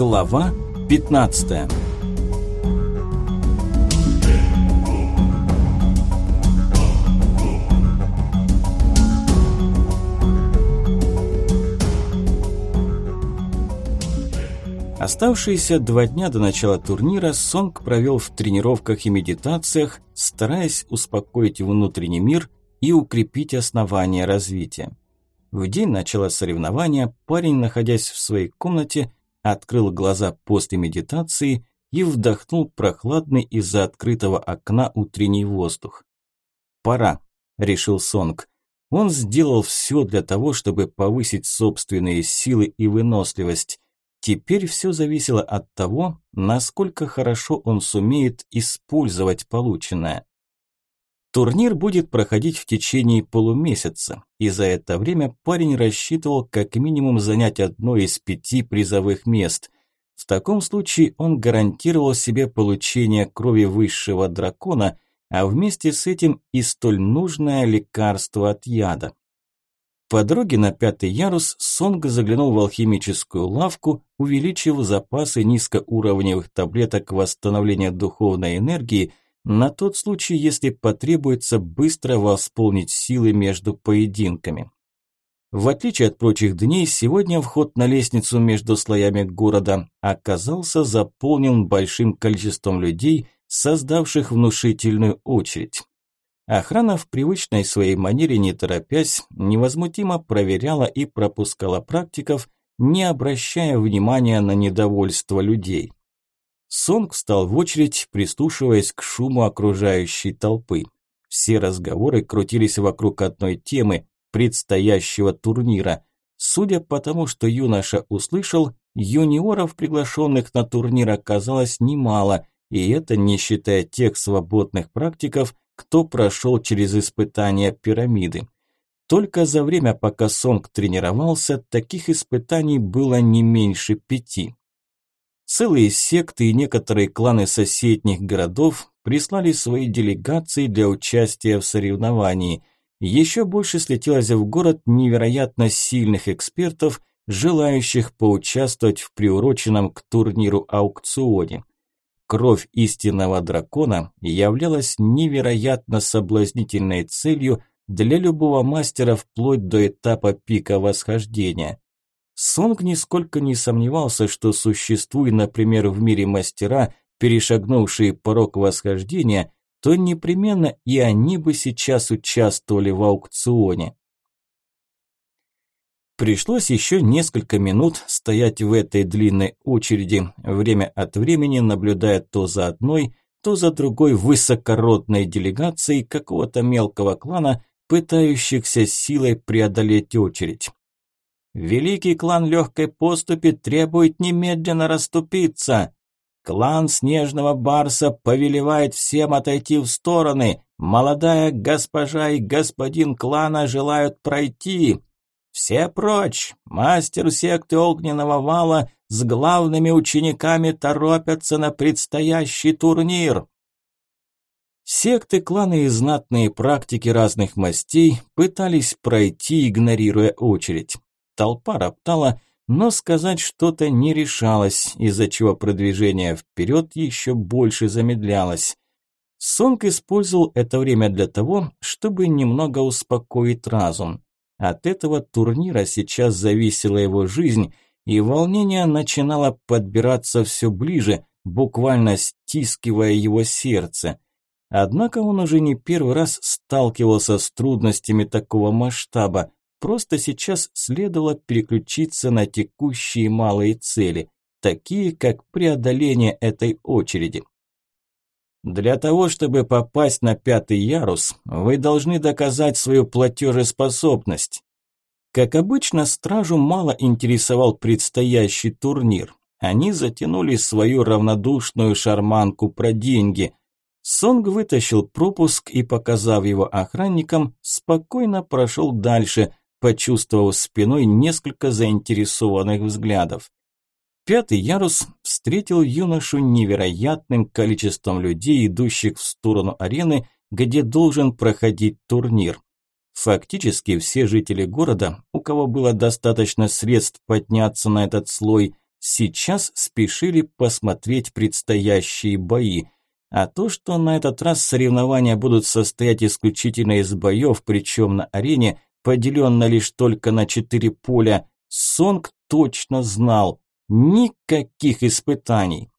Глава 15 Оставшиеся два дня до начала турнира Сонг провел в тренировках и медитациях, стараясь успокоить внутренний мир и укрепить основания развития. В день начала соревнования парень, находясь в своей комнате, открыл глаза после медитации и вдохнул прохладный из-за открытого окна утренний воздух. «Пора», – решил Сонг. Он сделал все для того, чтобы повысить собственные силы и выносливость. Теперь все зависело от того, насколько хорошо он сумеет использовать полученное. Турнир будет проходить в течение полумесяца, и за это время парень рассчитывал как минимум занять одно из пяти призовых мест. В таком случае он гарантировал себе получение крови высшего дракона, а вместе с этим и столь нужное лекарство от яда. По дороге на пятый ярус Сонг заглянул в алхимическую лавку, увеличив запасы низкоуровневых таблеток восстановления духовной энергии – на тот случай, если потребуется быстро восполнить силы между поединками. В отличие от прочих дней, сегодня вход на лестницу между слоями города оказался заполнен большим количеством людей, создавших внушительную очередь. Охрана в привычной своей манере, не торопясь, невозмутимо проверяла и пропускала практиков, не обращая внимания на недовольство людей. Сонг встал в очередь, прислушиваясь к шуму окружающей толпы. Все разговоры крутились вокруг одной темы – предстоящего турнира. Судя по тому, что юноша услышал, юниоров, приглашенных на турнир, оказалось немало, и это не считая тех свободных практиков, кто прошел через испытания пирамиды. Только за время, пока Сонг тренировался, таких испытаний было не меньше пяти. Целые секты и некоторые кланы соседних городов прислали свои делегации для участия в соревновании. Еще больше слетелось в город невероятно сильных экспертов, желающих поучаствовать в приуроченном к турниру аукционе. Кровь истинного дракона являлась невероятно соблазнительной целью для любого мастера вплоть до этапа пика восхождения. Сонг нисколько не сомневался, что существует, например, в мире мастера, перешагнувшие порог восхождения, то непременно и они бы сейчас участвовали в аукционе. Пришлось еще несколько минут стоять в этой длинной очереди, время от времени наблюдая то за одной, то за другой высокородной делегацией какого-то мелкого клана, пытающихся силой преодолеть очередь. Великий клан легкой поступи требует немедленно расступиться. Клан Снежного Барса повелевает всем отойти в стороны. Молодая госпожа и господин клана желают пройти. Все прочь. Мастер секты Огненного Вала с главными учениками торопятся на предстоящий турнир. Секты, кланы и знатные практики разных мастей пытались пройти, игнорируя очередь. Толпа роптала, но сказать что-то не решалось, из-за чего продвижение вперед еще больше замедлялось. Сонг использовал это время для того, чтобы немного успокоить разум. От этого турнира сейчас зависела его жизнь, и волнение начинало подбираться все ближе, буквально стискивая его сердце. Однако он уже не первый раз сталкивался с трудностями такого масштаба, Просто сейчас следовало переключиться на текущие малые цели, такие как преодоление этой очереди. Для того, чтобы попасть на пятый ярус, вы должны доказать свою платежеспособность. Как обычно, стражу мало интересовал предстоящий турнир. Они затянули свою равнодушную шарманку про деньги. Сонг вытащил пропуск и, показав его охранникам, спокойно прошел дальше, почувствовав спиной несколько заинтересованных взглядов. Пятый ярус встретил юношу невероятным количеством людей, идущих в сторону арены, где должен проходить турнир. Фактически все жители города, у кого было достаточно средств подняться на этот слой, сейчас спешили посмотреть предстоящие бои. А то, что на этот раз соревнования будут состоять исключительно из боев, причем на арене, поделенно лишь только на четыре поля, Сонг точно знал. Никаких испытаний.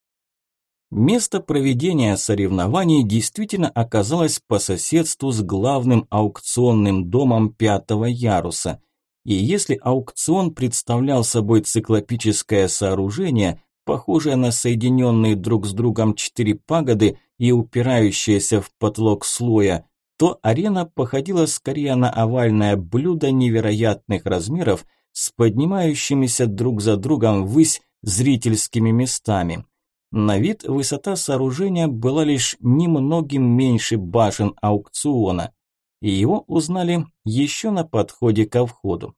Место проведения соревнований действительно оказалось по соседству с главным аукционным домом пятого яруса. И если аукцион представлял собой циклопическое сооружение, похожее на соединенные друг с другом четыре пагоды и упирающиеся в потолок слоя, то арена походила скорее на овальное блюдо невероятных размеров с поднимающимися друг за другом ввысь зрительскими местами. На вид высота сооружения была лишь немногим меньше башен аукциона, и его узнали еще на подходе ко входу.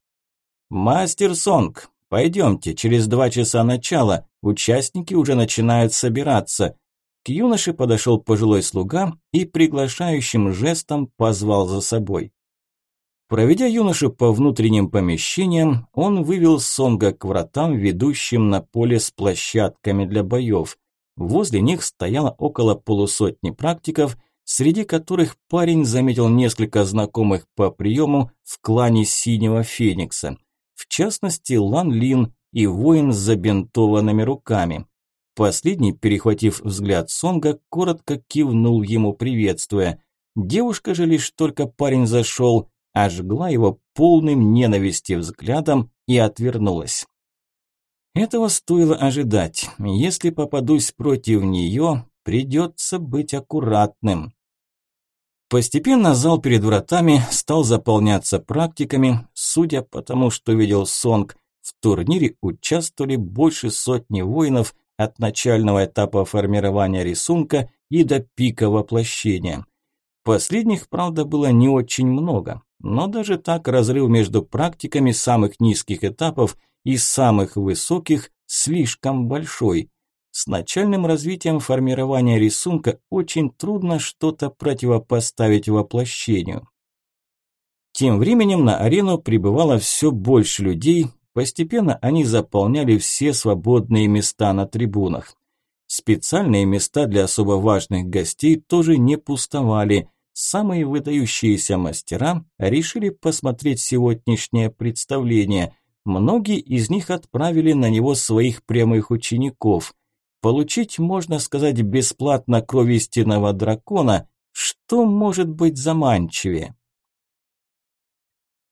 «Мастер Сонг, пойдемте, через два часа начала, участники уже начинают собираться». К юноше подошел пожилой слуга и приглашающим жестом позвал за собой. Проведя юношу по внутренним помещениям, он вывел Сонга к вратам, ведущим на поле с площадками для боев. Возле них стояло около полусотни практиков, среди которых парень заметил несколько знакомых по приему в клане Синего Феникса. В частности, Лан Лин и воин с забинтованными руками. Последний, перехватив взгляд Сонга, коротко кивнул ему, приветствуя. Девушка же лишь только парень зашел, ожгла его полным ненависти взглядом и отвернулась. Этого стоило ожидать. Если попадусь против нее, придется быть аккуратным. Постепенно зал перед вратами стал заполняться практиками. Судя по тому, что видел Сонг, в турнире участвовали больше сотни воинов от начального этапа формирования рисунка и до пика воплощения. Последних, правда, было не очень много, но даже так разрыв между практиками самых низких этапов – и самых высоких слишком большой. С начальным развитием формирования рисунка очень трудно что-то противопоставить воплощению. Тем временем на арену прибывало все больше людей, постепенно они заполняли все свободные места на трибунах. Специальные места для особо важных гостей тоже не пустовали. Самые выдающиеся мастера решили посмотреть сегодняшнее представление – Многие из них отправили на него своих прямых учеников. Получить, можно сказать, бесплатно кровь истинного дракона, что может быть заманчивее?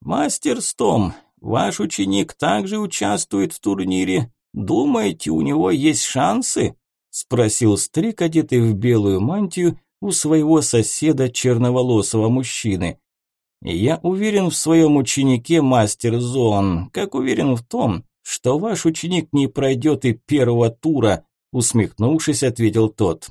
«Мастер Стом, ваш ученик также участвует в турнире. Думаете, у него есть шансы?» – спросил старик, одетый в белую мантию, у своего соседа черноволосого мужчины. Я уверен в своем ученике, мастер Зон, как уверен в том, что ваш ученик не пройдет и первого тура, усмехнувшись, ответил тот.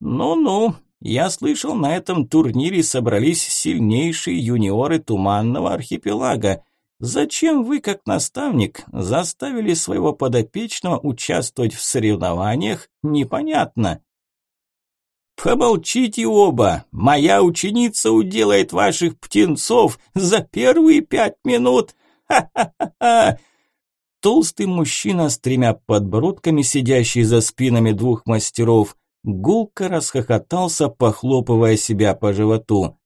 Ну-ну, я слышал, на этом турнире собрались сильнейшие юниоры Туманного архипелага. Зачем вы, как наставник, заставили своего подопечного участвовать в соревнованиях, непонятно. «Помолчите оба! Моя ученица уделает ваших птенцов за первые пять минут! Ха-ха-ха!» Толстый мужчина с тремя подбородками, сидящий за спинами двух мастеров, гулко расхохотался, похлопывая себя по животу.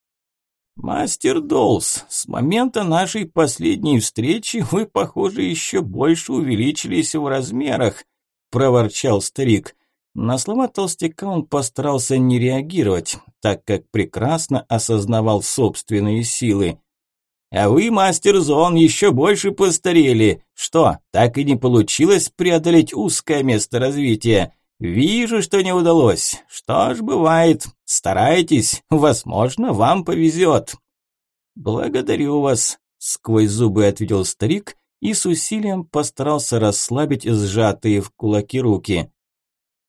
«Мастер Долс, с момента нашей последней встречи вы, похоже, еще больше увеличились в размерах», – проворчал старик. На слова толстяка он постарался не реагировать, так как прекрасно осознавал собственные силы. «А вы, мастер Зон, еще больше постарели. Что, так и не получилось преодолеть узкое место развития? Вижу, что не удалось. Что ж, бывает. Старайтесь, возможно, вам повезет». «Благодарю вас», – сквозь зубы ответил старик и с усилием постарался расслабить сжатые в кулаки руки.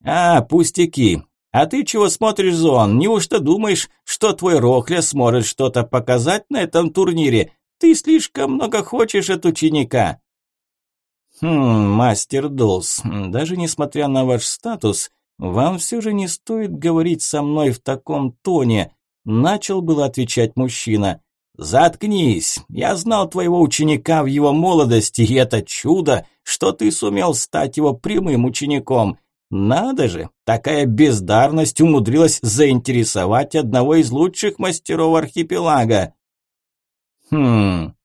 «А, пустяки. А ты чего смотришь, Зон? Неужто думаешь, что твой Рохля сможет что-то показать на этом турнире? Ты слишком много хочешь от ученика». «Хм, мастер Долс, даже несмотря на ваш статус, вам все же не стоит говорить со мной в таком тоне», начал было отвечать мужчина. Заткнись. Я знал твоего ученика в его молодости, и это чудо, что ты сумел стать его прямым учеником. Надо же, такая бездарность умудрилась заинтересовать одного из лучших мастеров архипелага. Хм.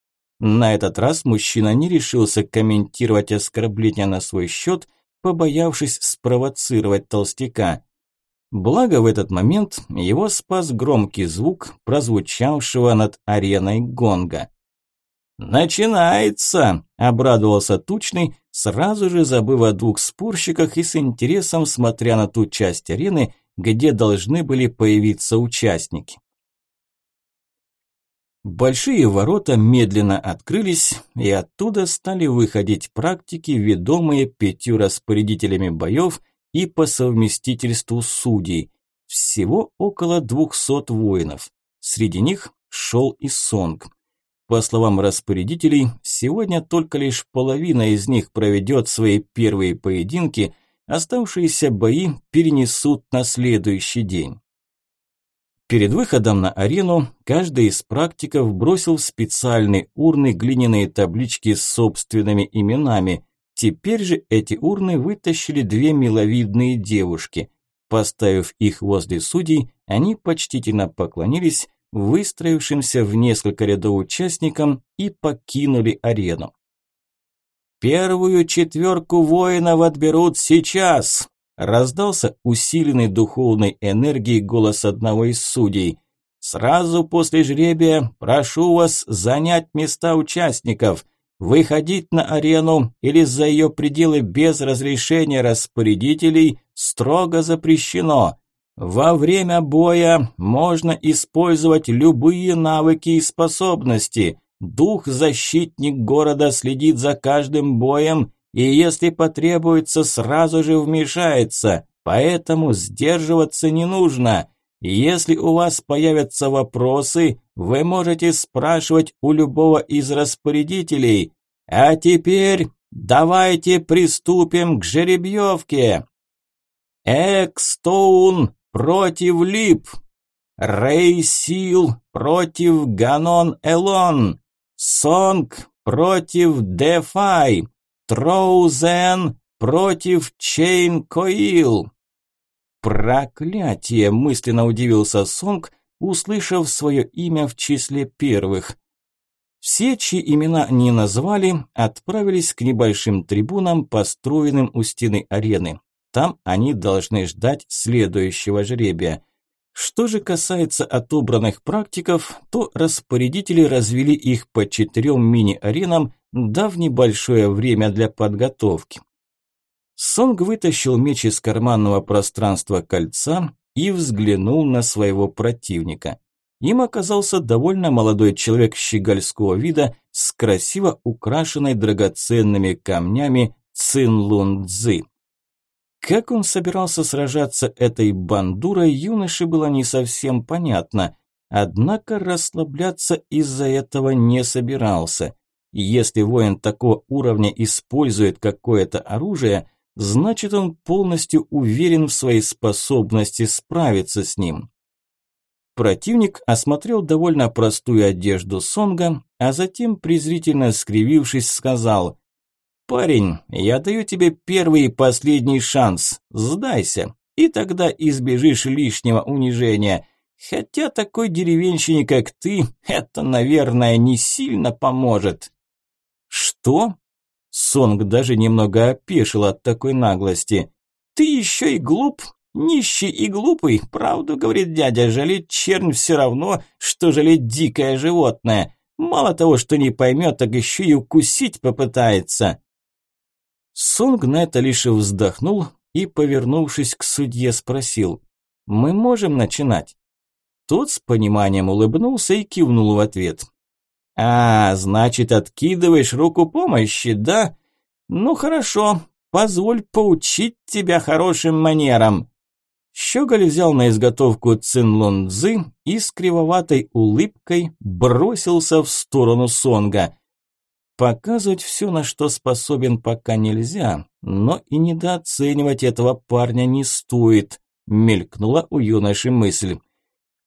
На этот раз мужчина не решился комментировать оскорбления на свой счет, побоявшись спровоцировать толстяка. Благо в этот момент его спас громкий звук, прозвучавшего над ареной гонга. «Начинается!» – обрадовался Тучный, сразу же забыв о двух спорщиках и с интересом смотря на ту часть арены, где должны были появиться участники. Большие ворота медленно открылись, и оттуда стали выходить практики, ведомые пятью распорядителями боев и по совместительству судей. Всего около двухсот воинов. Среди них шел и Сонг. По словам распорядителей, сегодня только лишь половина из них проведет свои первые поединки, оставшиеся бои перенесут на следующий день. Перед выходом на арену каждый из практиков бросил в специальные урны глиняные таблички с собственными именами. Теперь же эти урны вытащили две миловидные девушки. Поставив их возле судей, они почтительно поклонились выстроившимся в несколько рядов участникам и покинули арену. «Первую четверку воинов отберут сейчас!» Раздался усиленный духовной энергией голос одного из судей. «Сразу после жребия прошу вас занять места участников. Выходить на арену или за ее пределы без разрешения распорядителей строго запрещено. Во время боя можно использовать любые навыки и способности. Дух-защитник города следит за каждым боем и, если потребуется, сразу же вмешается, поэтому сдерживаться не нужно. Если у вас появятся вопросы, вы можете спрашивать у любого из распорядителей. А теперь давайте приступим к жеребьевке. Экстоун против Лип. Рей Сил против Ганон Элон. Сонг против Дефай. Троузен против Чейн Коил. Проклятие, мысленно удивился Сонг, услышав свое имя в числе первых. Все, чьи имена не назвали, отправились к небольшим трибунам, построенным у стены арены. Там они должны ждать следующего жребия. Что же касается отобранных практиков, то распорядители развели их по четырем мини-аренам, дав небольшое время для подготовки. Сонг вытащил меч из карманного пространства кольца и взглянул на своего противника. Им оказался довольно молодой человек щегольского вида с красиво украшенной драгоценными камнями Цинлун Цзы. Как он собирался сражаться этой бандурой, юноше было не совсем понятно, однако расслабляться из-за этого не собирался. Если воин такого уровня использует какое-то оружие, значит он полностью уверен в своей способности справиться с ним. Противник осмотрел довольно простую одежду Сонга, а затем, презрительно скривившись, сказал «Парень, я даю тебе первый и последний шанс. Сдайся, и тогда избежишь лишнего унижения. Хотя такой деревенщине, как ты, это, наверное, не сильно поможет». «Что?» Сонг даже немного опешил от такой наглости. «Ты еще и глуп, нищий и глупый, правду говорит дядя, жалеть чернь все равно, что жалеть дикое животное. Мало того, что не поймет, так еще и укусить попытается». Сонг на это лишь вздохнул и, повернувшись к судье, спросил, «Мы можем начинать?» Тот с пониманием улыбнулся и кивнул в ответ. «А, значит, откидываешь руку помощи, да? Ну хорошо, позволь поучить тебя хорошим манерам». Щеголь взял на изготовку Цинлун Цзы и с кривоватой улыбкой бросился в сторону Сонга. Показывать все, на что способен, пока нельзя, но и недооценивать этого парня не стоит, мелькнула у юноши мысль.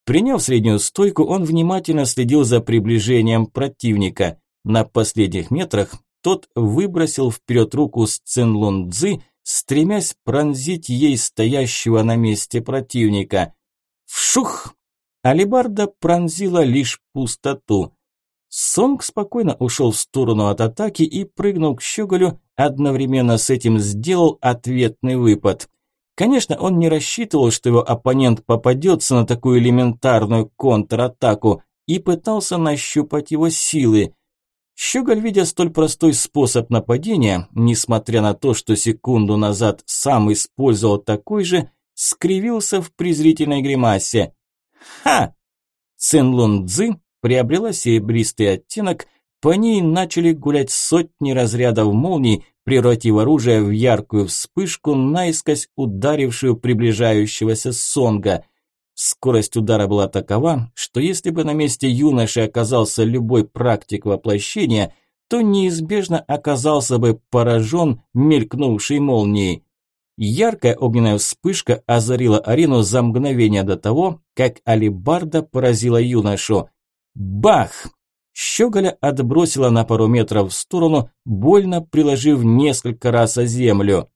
Приняв среднюю стойку, он внимательно следил за приближением противника. На последних метрах тот выбросил вперед руку с Цинлун Цзы, стремясь пронзить ей стоящего на месте противника. Вшух! Алибарда пронзила лишь пустоту. Сонг спокойно ушел в сторону от атаки и прыгнул к щеголю, одновременно с этим сделал ответный выпад. Конечно, он не рассчитывал, что его оппонент попадется на такую элементарную контратаку и пытался нащупать его силы. Щеголь, видя столь простой способ нападения, несмотря на то, что секунду назад сам использовал такой же, скривился в презрительной гримасе. «Ха!» Цинлун Цзы приобрела серебристый оттенок, по ней начали гулять сотни разрядов молний, превратив оружие в яркую вспышку, наискось ударившую приближающегося Сонга. Скорость удара была такова, что если бы на месте юноши оказался любой практик воплощения, то неизбежно оказался бы поражен мелькнувшей молнией. Яркая огненная вспышка озарила арену за мгновение до того, как алибарда поразила юношу. Бах! Щеголя отбросила на пару метров в сторону, больно приложив несколько раз о землю.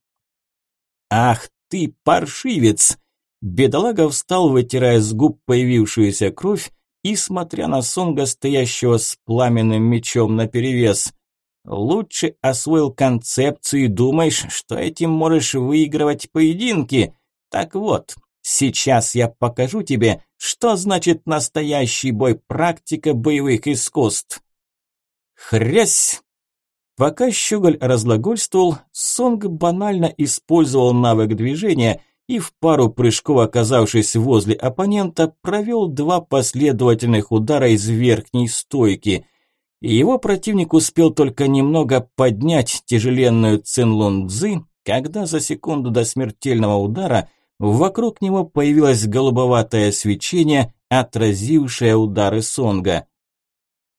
«Ах ты, паршивец!» Бедолага встал, вытирая с губ появившуюся кровь и смотря на Сонга, стоящего с пламенным мечом наперевес. «Лучше освоил концепцию и думаешь, что этим можешь выигрывать поединки. Так вот, Сейчас я покажу тебе, что значит настоящий бой практика боевых искусств. Хрясь! Пока Щеголь разлагольствовал, Сонг банально использовал навык движения и в пару прыжков, оказавшись возле оппонента, провел два последовательных удара из верхней стойки. Его противник успел только немного поднять тяжеленную Цинлун Цзы, когда за секунду до смертельного удара Вокруг него появилось голубоватое свечение, отразившее удары Сонга.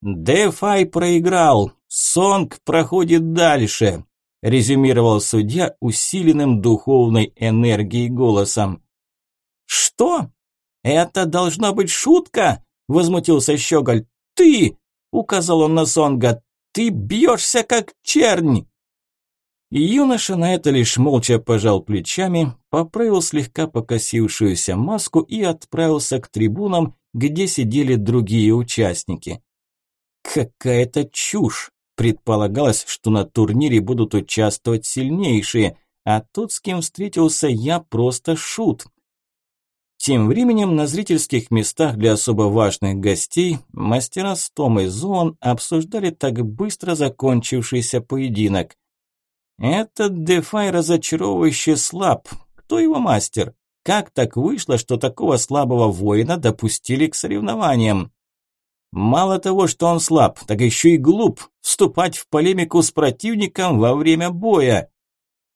«Дефай проиграл! Сонг проходит дальше!» – резюмировал судья усиленным духовной энергией голосом. «Что? Это должна быть шутка?» – возмутился Щеголь. «Ты!» – указал он на Сонга. «Ты бьешься как чернь!» Юноша на это лишь молча пожал плечами, поправил слегка покосившуюся маску и отправился к трибунам, где сидели другие участники. Какая-то чушь! Предполагалось, что на турнире будут участвовать сильнейшие, а тот, с кем встретился я, просто шут. Тем временем на зрительских местах для особо важных гостей мастера Стом и Зоон обсуждали так быстро закончившийся поединок. Этот Дефай разочаровывающе слаб. Кто его мастер? Как так вышло, что такого слабого воина допустили к соревнованиям? Мало того, что он слаб, так еще и глуп вступать в полемику с противником во время боя.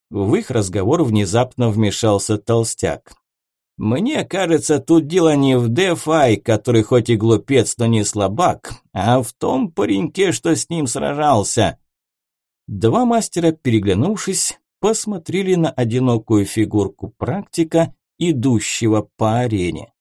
В их разговор внезапно вмешался толстяк. «Мне кажется, тут дело не в Дефай, который хоть и глупец, но не слабак, а в том пареньке, что с ним сражался. Два мастера, переглянувшись, посмотрели на одинокую фигурку практика, идущего по арене.